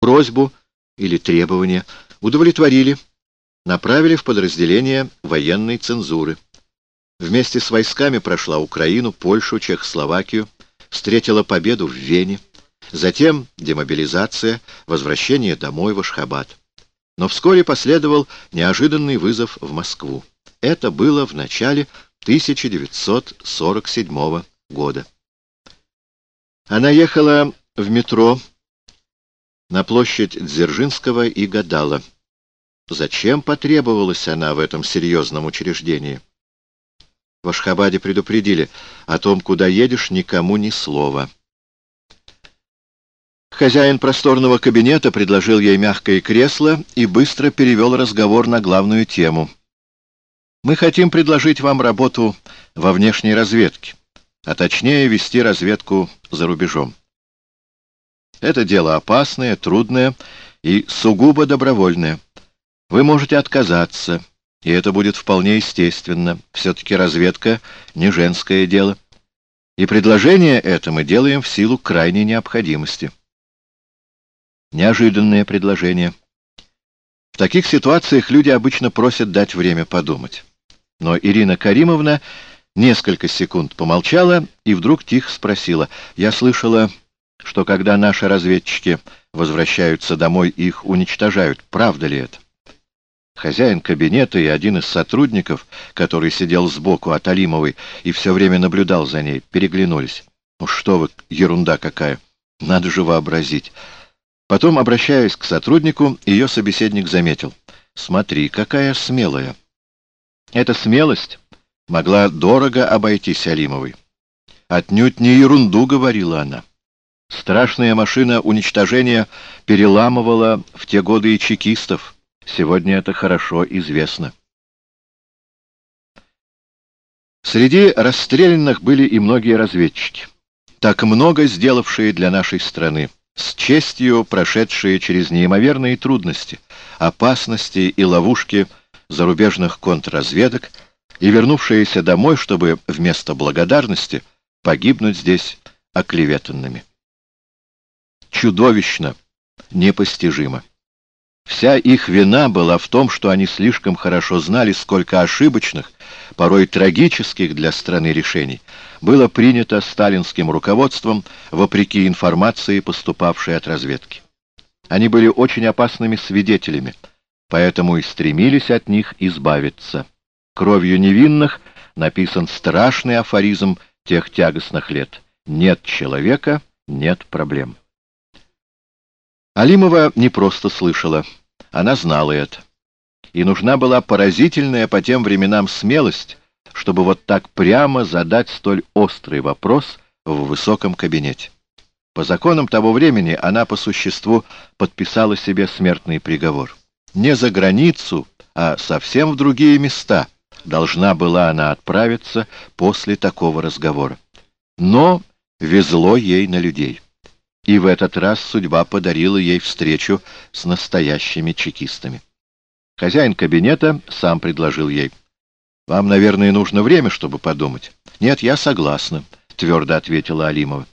Просьбу или требование удовлетворили, направили в подразделение военной цензуры. Вместе с войсками прошла Украину, Польшу, Чехословакию, встретила победу в Вене, затем демобилизация, возвращение домой в Ашхабад. Но вскоре последовал неожиданный вызов в Москву. Это было в начале 1947 года. Она ехала в метро на площадь Дзержинского и гадала, зачем потребовалась она в этом серьезном учреждении. В Ашхабаде предупредили, о том, куда едешь, никому ни слова. Хозяин просторного кабинета предложил ей мягкое кресло и быстро перевел разговор на главную тему. «Мы хотим предложить вам работу во внешней разведке, а точнее вести разведку за рубежом. Это дело опасное, трудное и сугубо добровольное. Вы можете отказаться, и это будет вполне естественно. Все-таки разведка — не женское дело. И предложение это мы делаем в силу крайней необходимости. Неожиданное предложение. В таких ситуациях люди обычно просят дать время подумать. Но Ирина Каримовна несколько секунд помолчала и вдруг тихо спросила. «Я слышала, что когда наши разведчики возвращаются домой, их уничтожают. Правда ли это?» Хозяин кабинета и один из сотрудников, который сидел сбоку от Алимовой и все время наблюдал за ней, переглянулись. «Ну что вы, ерунда какая! Надо же вообразить!» Потом, обращаясь к сотруднику, ее собеседник заметил. «Смотри, какая смелая!» Эта смелость могла дорого обойтись Алимовой. Отнюдь не ерунду, говорила она. Страшная машина уничтожения переламывала в те годы и чекистов. Сегодня это хорошо известно. Среди расстрелянных были и многие разведчики, так много сделавшие для нашей страны, с честью прошедшие через неимоверные трудности, опасности и ловушки зарубежных контрразведок и вернувшиеся домой, чтобы вместо благодарности погибнуть здесь оклеветанными. Чудовищно, непостижимо. Вся их вина была в том, что они слишком хорошо знали, сколько ошибочных, порой трагических для страны решений было принято сталинским руководством вопреки информации, поступавшей от разведки. Они были очень опасными свидетелями, поэтому и стремились от них избавиться. Кровью невинных написан страшный афоризм тех тягостных лет. Нет человека — нет проблем. Алимова не просто слышала. Она знала это. И нужна была поразительная по тем временам смелость, чтобы вот так прямо задать столь острый вопрос в высоком кабинете. По законам того времени она по существу подписала себе смертный приговор. Не за границу, а совсем в другие места должна была она отправиться после такого разговора. Но везло ей на людей. И в этот раз судьба подарила ей встречу с настоящими чекистами. Хозяин кабинета сам предложил ей. «Вам, наверное, нужно время, чтобы подумать». «Нет, я согласна», — твердо ответила Алимова.